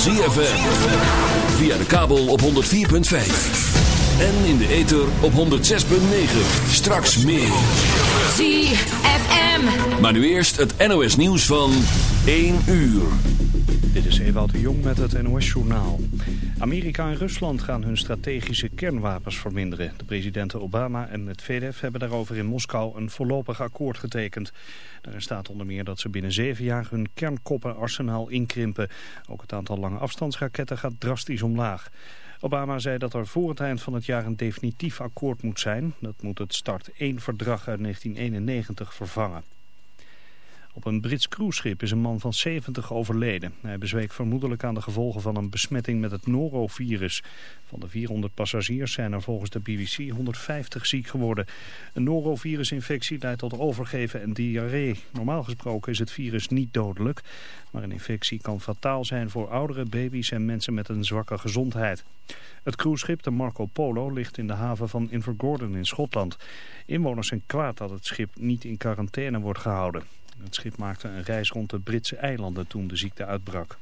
ZFM. Via de kabel op 104.5. En in de ether op 106.9. Straks meer. ZFM. Maar nu eerst het NOS nieuws van 1 uur. Dit is Ewout de Jong met het NOS-journaal. Amerika en Rusland gaan hun strategische kernwapens verminderen. De presidenten Obama en het VDF hebben daarover in Moskou een voorlopig akkoord getekend. Staat onder meer dat ze binnen zeven jaar hun kernkoppenarsenaal inkrimpen. Ook het aantal lange afstandsraketten gaat drastisch omlaag. Obama zei dat er voor het eind van het jaar een definitief akkoord moet zijn. Dat moet het Start 1-verdrag uit 1991 vervangen. Op een Brits cruiseschip is een man van 70 overleden. Hij bezweek vermoedelijk aan de gevolgen van een besmetting met het norovirus. Van de 400 passagiers zijn er volgens de BBC 150 ziek geworden. Een norovirusinfectie leidt tot overgeven en diarree. Normaal gesproken is het virus niet dodelijk, maar een infectie kan fataal zijn voor oudere baby's en mensen met een zwakke gezondheid. Het cruiseschip, de Marco Polo, ligt in de haven van Invergordon in Schotland. Inwoners zijn kwaad dat het schip niet in quarantaine wordt gehouden. Het schip maakte een reis rond de Britse eilanden toen de ziekte uitbrak.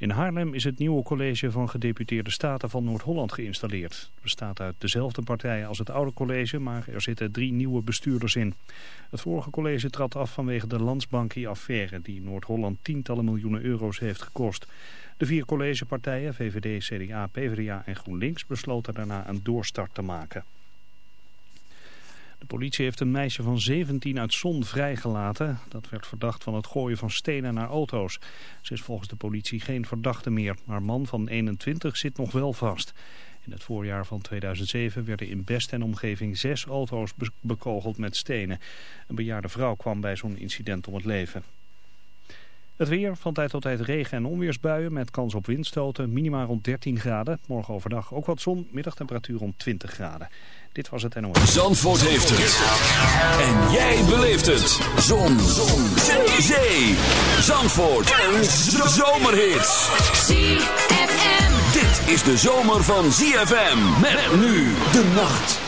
In Haarlem is het nieuwe college van gedeputeerde staten van Noord-Holland geïnstalleerd. Het bestaat uit dezelfde partijen als het oude college, maar er zitten drie nieuwe bestuurders in. Het vorige college trad af vanwege de Landsbankie-affaire die Noord-Holland tientallen miljoenen euro's heeft gekost. De vier collegepartijen, VVD, CDA, PvdA en GroenLinks, besloten daarna een doorstart te maken. De politie heeft een meisje van 17 uit Zon vrijgelaten. Dat werd verdacht van het gooien van stenen naar auto's. Ze is volgens de politie geen verdachte meer. Maar man van 21 zit nog wel vast. In het voorjaar van 2007 werden in Best en omgeving zes auto's bekogeld met stenen. Een bejaarde vrouw kwam bij zo'n incident om het leven. Het weer, van tijd tot tijd regen- en onweersbuien met kans op windstoten. Minima rond 13 graden. Morgen overdag ook wat zon. Middagtemperatuur rond 20 graden. Dit was het NOS. Zandvoort heeft het. En jij beleeft het. Zon. Zon. Zee. Zee. Zandvoort. Een zomerhit. ZFM. Dit is de zomer van ZFM. Met nu de nacht.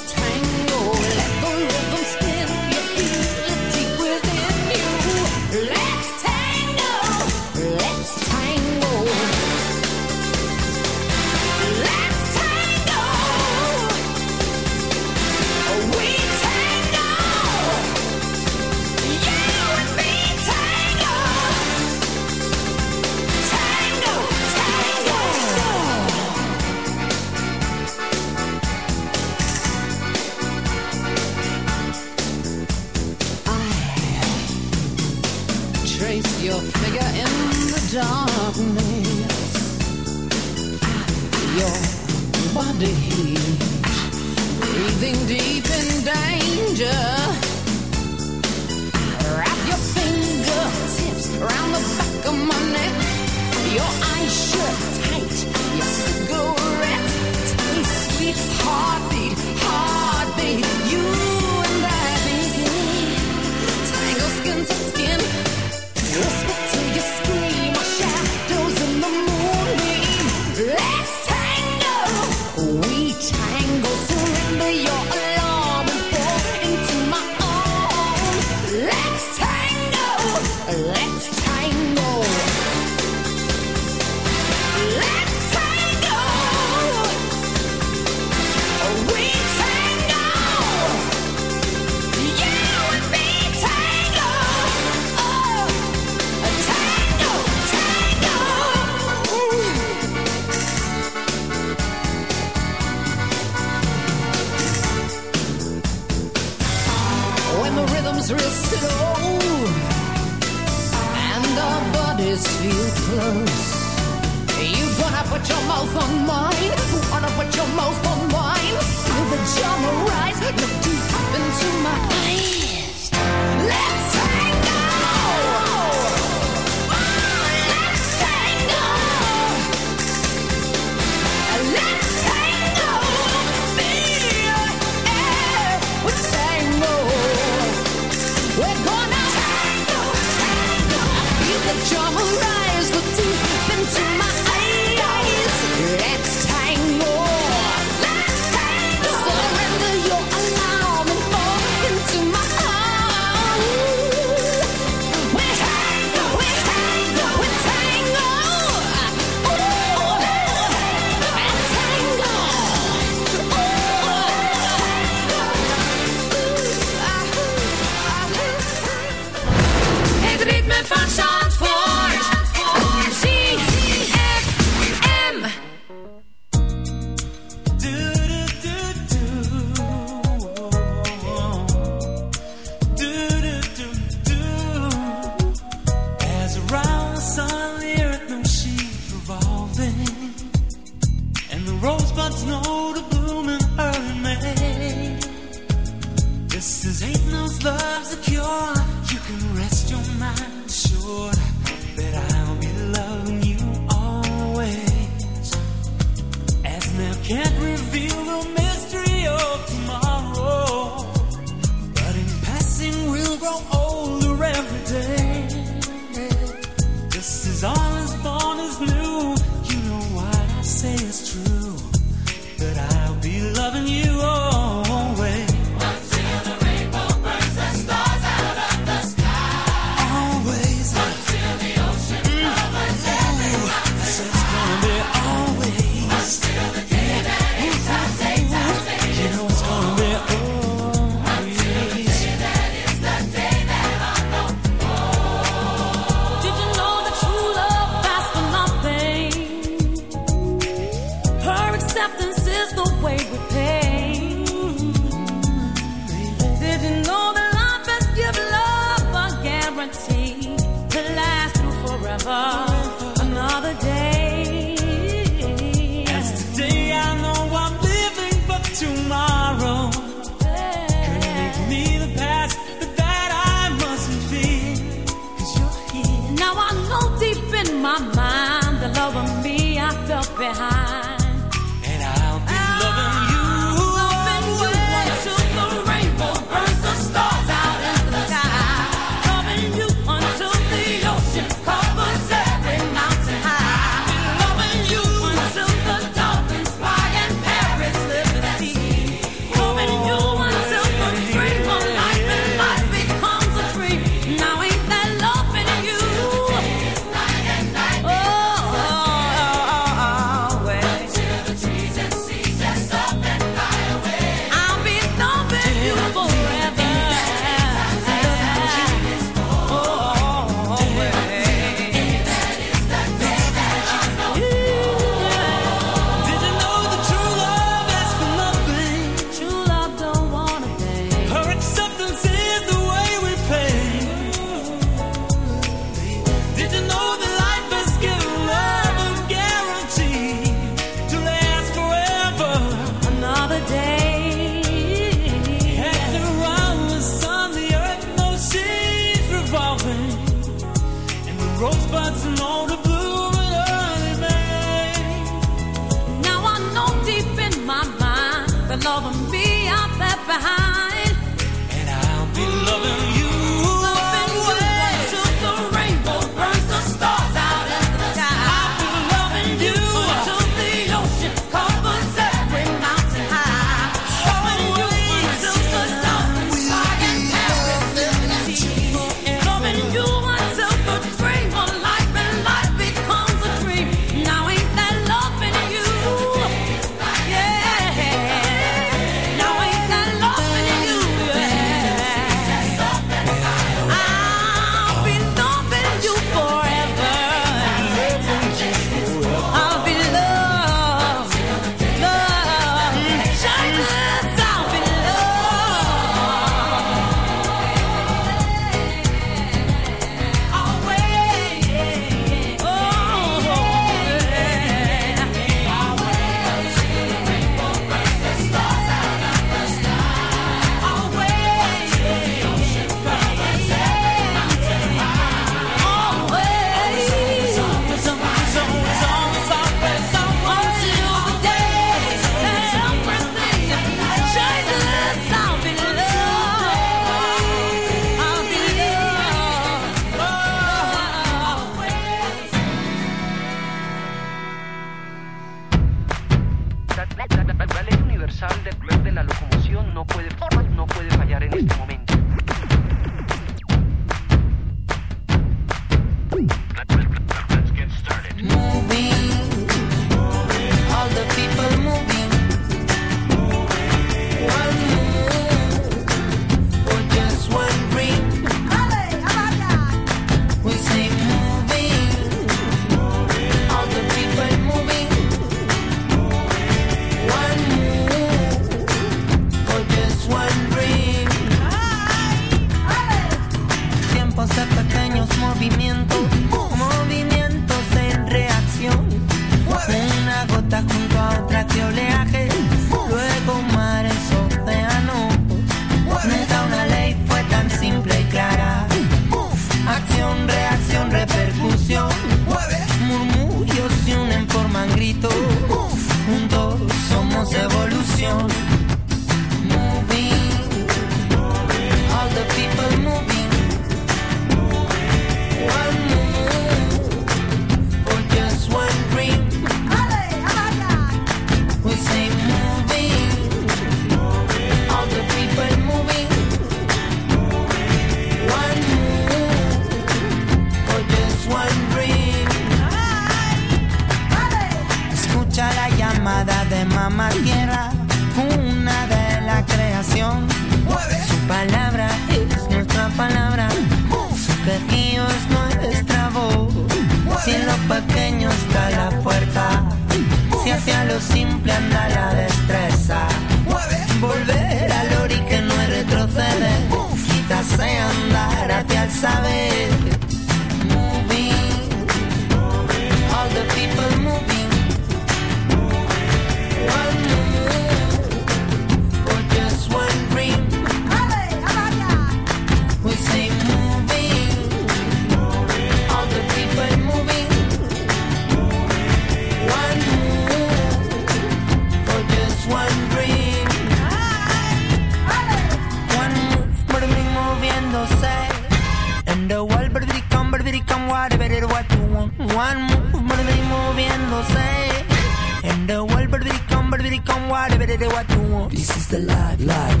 The life, life,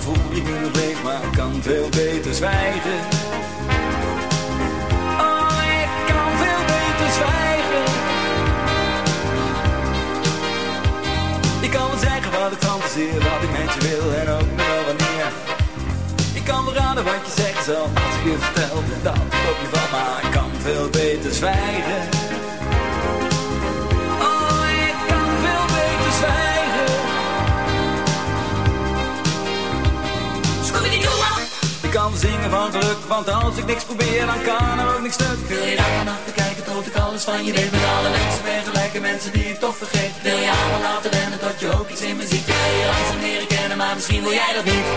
van jou, waarvoor ik nu leef, maar ik kan veel beter zwijgen. Oh, ik kan veel beter zwijgen. Ik kan wel zeggen wat ik fantaseer, wat ik met je wil en ook nog wel wanneer. Ik kan raden wat je zeggen zal als ik je vertel dat ik op je val, maar ik kan veel beter zwijgen. Kan zingen van geluk, want als ik niks probeer, dan kan er ook niks stuk. Wil je daar vannacht kijken tot ik alles van je weet met alle mensen ben gelijke mensen die ik toch vergeet. Wil je allemaal laten rennen tot je ook iets in me ziet. Wil je langzaam leren kennen, maar misschien wil jij dat niet.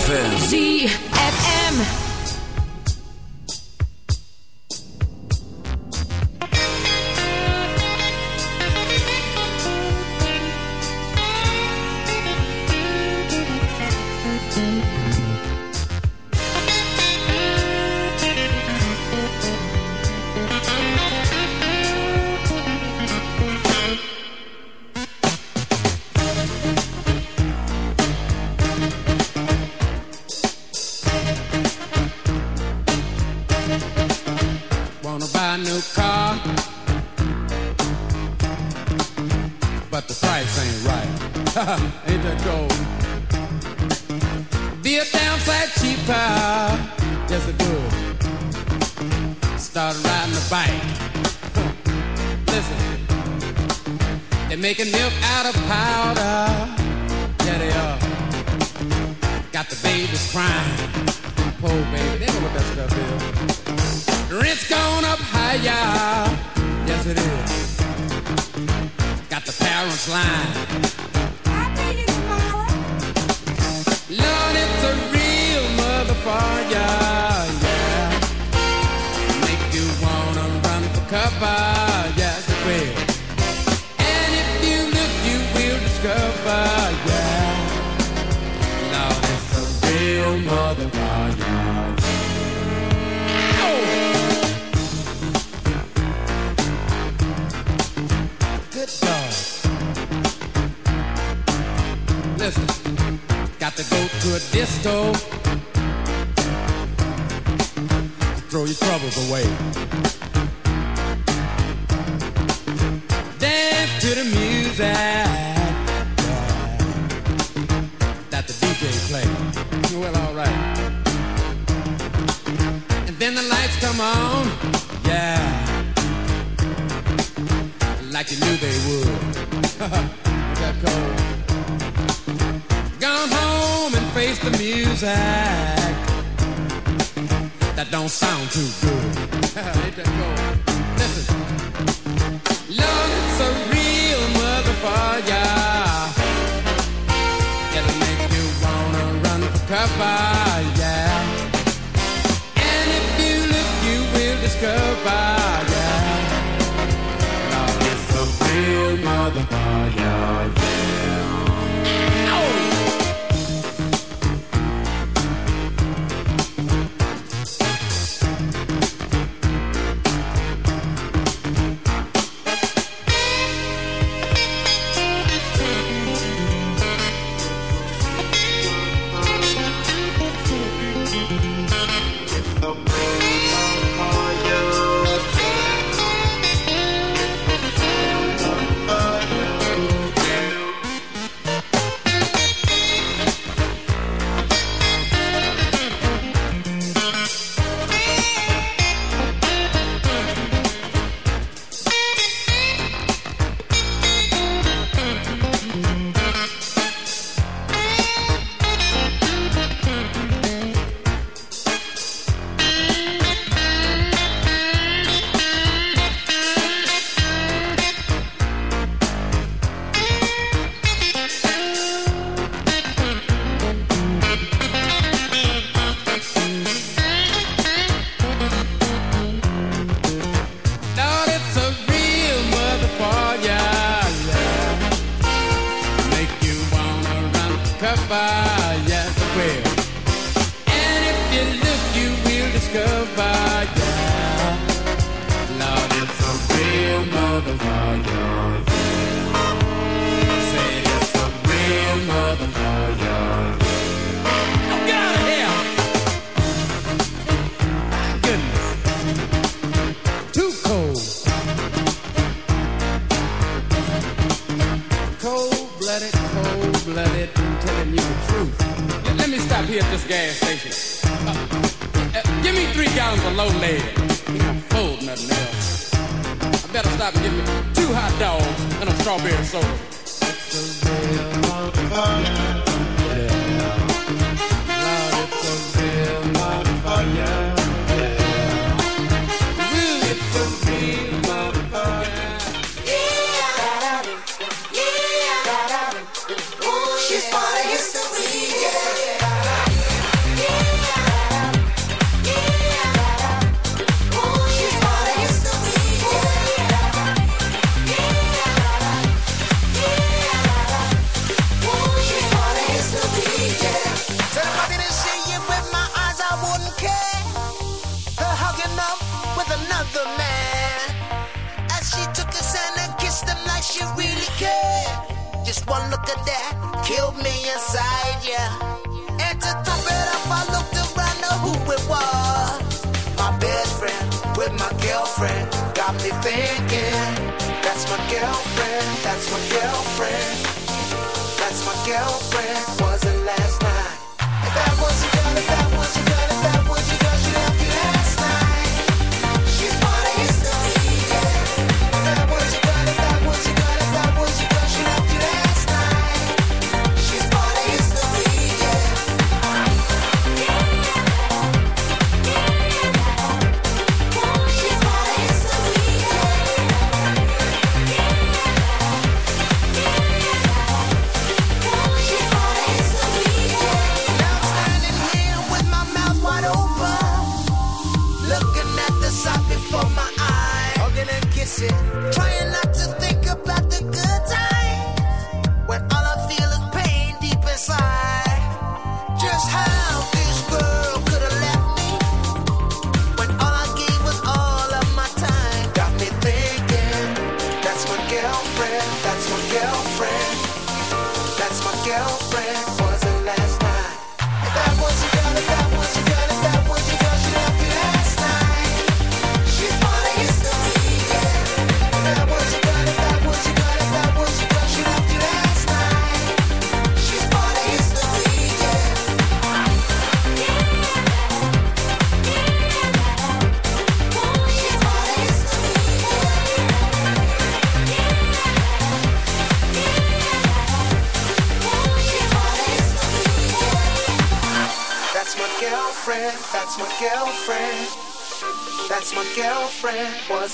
ZFM. ZFM. come on, yeah. Like you knew they would. that cold. Gone home and face the music. That don't sound too good. Ain't that cold? Listen. Love's a real motherfucker. It'll make you wanna run for cover. killed Mother Fire. got me thinking. That's my girlfriend, that's my girlfriend, that's my girlfriend.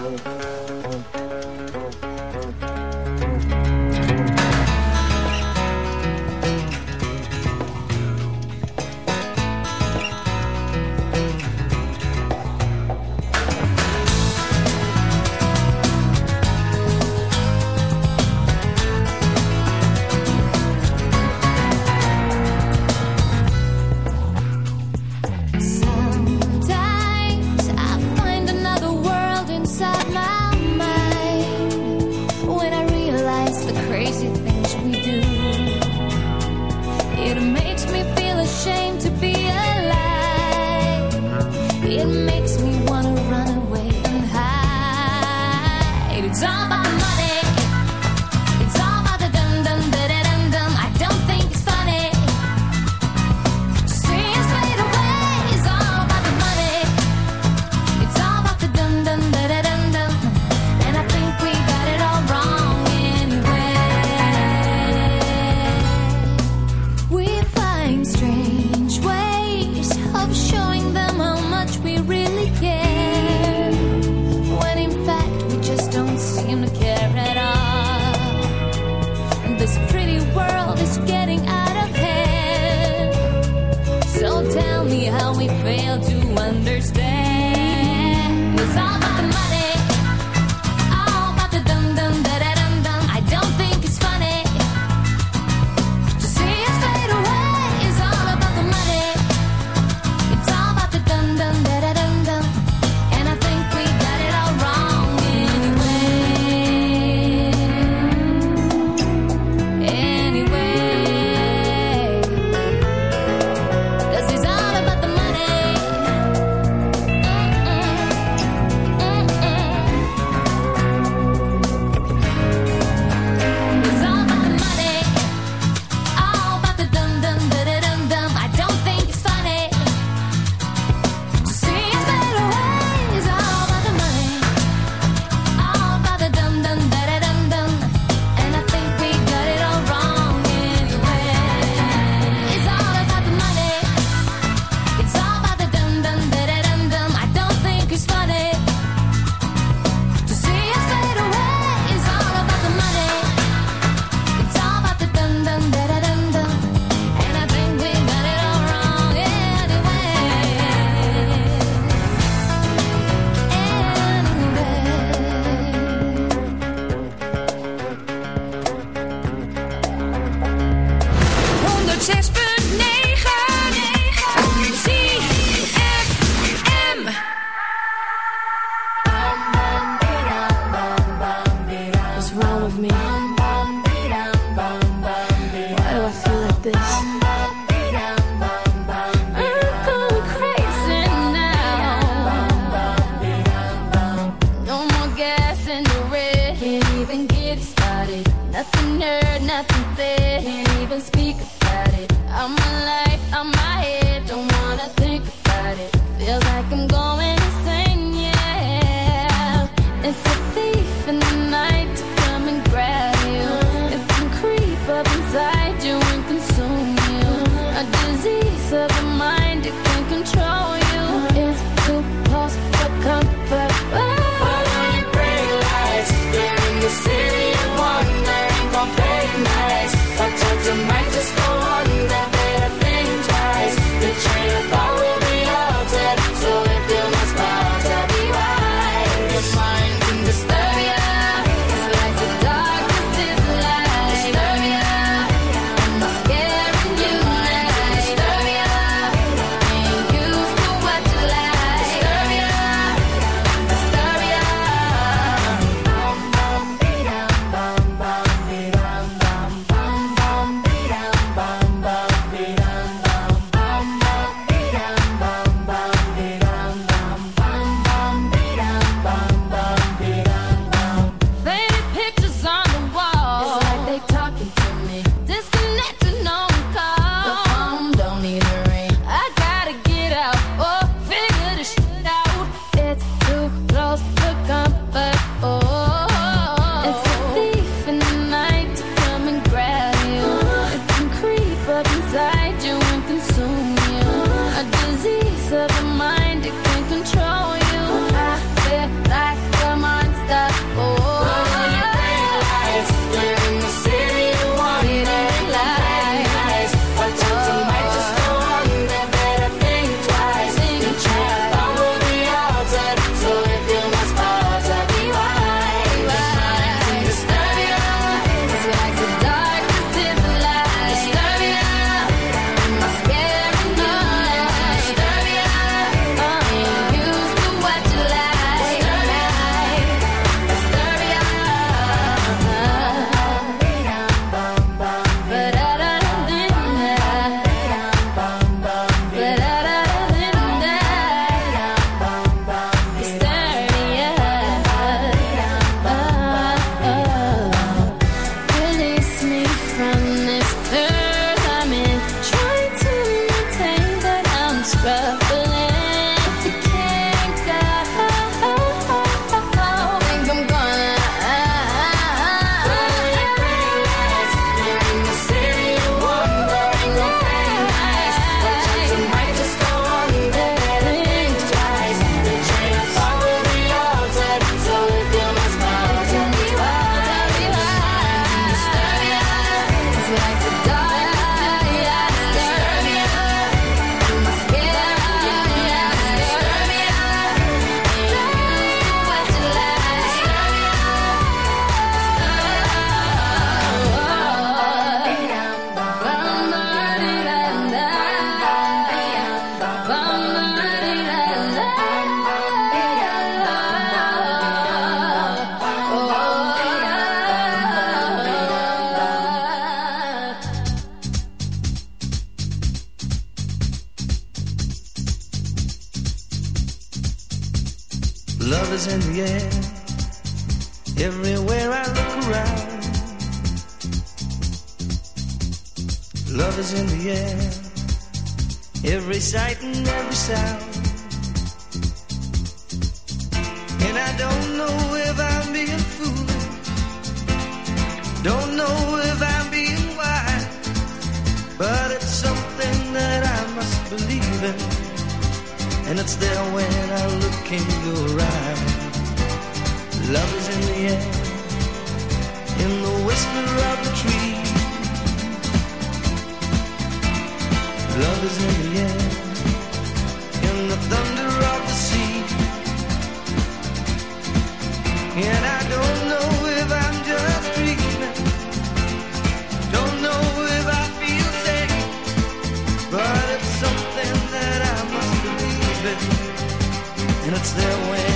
Thank you. Love is in the air, in the whisper of the tree. Love is in the air, in the thunder of the sea. And I don't know if I'm just dreaming. Don't know if I feel safe, but it's something that I must believe in, and it's there when.